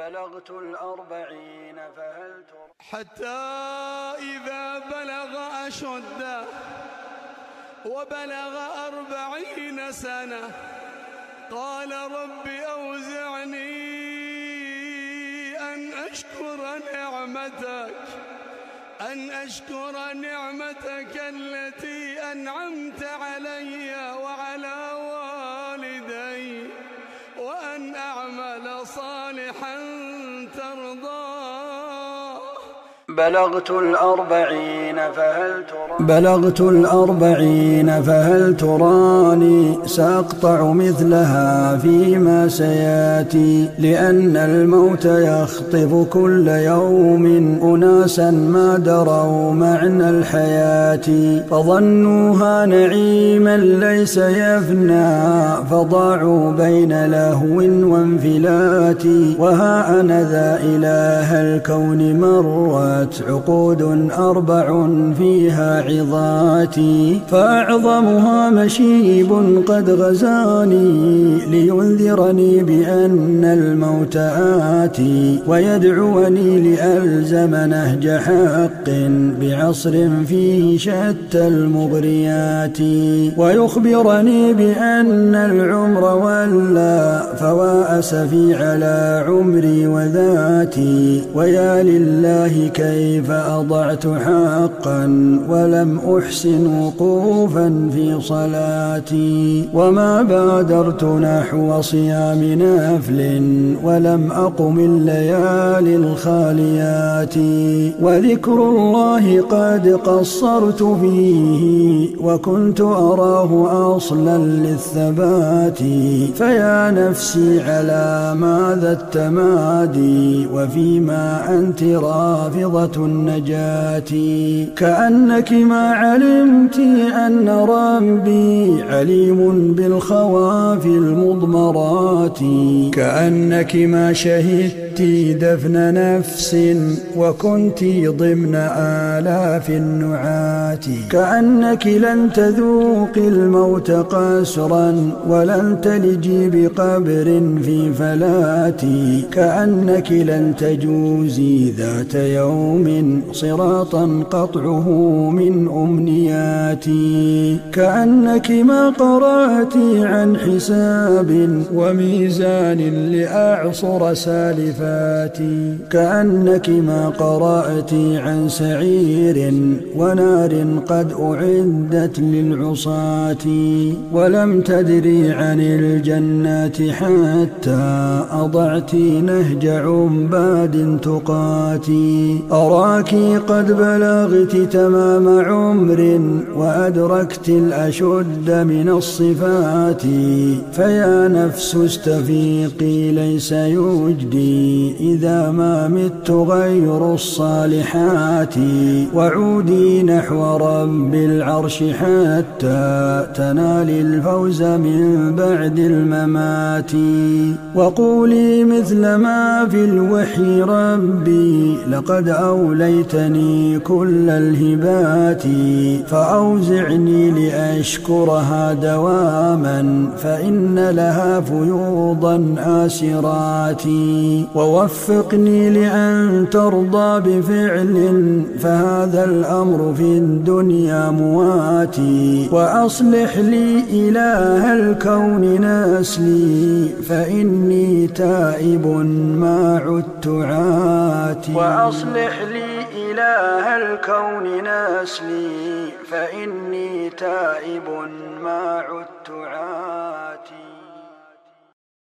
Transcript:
بلغت الأربعين فهل تر؟ حتى إذا بلغ أشده وبلغ أربعين سنة قال رب أوزعني أن أشكر نعمتك أن أشكر نعمتك التي أنعمت بلغت الأربعين فهل ترى بلغت الأربعين فهل تراني؟ سأقطع مثلها فيما سياتي لأن الموت يخطف كل يوم أناسا ما دروا معنى الحياة. فظنوها نعيما ليس يفنى فضاعوا بين لهو وانفلات. وها أنا ذا إله الكون مرت عقود أربع فيها عظاتي فأعظمها مشيب قد غزاني لينذرني بأن الموت آتي ويدعوني لألزم نهج حق بعصر فيه شتى المغريات ويخبرني بأن العمر ولى فوا أسفي على عمري وذاتي ويا لله كيف أضعت حقا ولم أحسن وقوفا في صلاتي وما بادرت نحو صيام نفل ولم أقم الليالي الخاليات وذكر الله قد قصرت فيه وكنت أراه أصلا للثبات فيا نفسي على ماذا التمادي وفيما أنت رافضة النجاة. كأنك ما علمت أن ربي عليم بالخواف المضمرات. كأنك ما شهدت دفن نفس وكنت ضمن آلاف النعات. كأنك لن تذوقي الموت قسرا ولن تلجي بقبر في فلاتي. كأنك لن تجوزي ذات يوم صراطا قطعه من أمنياتي كأنك ما قرأت عن حساب وميزان لأعصر سالفاتي كأنك ما قرأت عن سعير ونار قد أعدت للعصاة ولم تدري عن الجنات حتى أضعت نهج عباد تقاتي. أراك قد بلغت تمام عمر وأدركت الأشد من الصفات فيا نفس استفيقي ليس يجدي إذا ما مت غير الصالحات وعودي نحو رب العرش حتى تنال الفوز من بعد الممات. وقولي مثل ما في الوحي ربي لقد أوليتني كل الهبات فأوزعني لأشكرها دواما فإن لها فيوضا آسرات. ووفقني لأن ترضى بفعل فهذا الأمر في الدنيا مواتي وأصلح لي إله الكون نسلي فإني تائب ما عدت عاتي. وأصلح لي إله الكون نسلي فإني تائب ما عدت عاتي.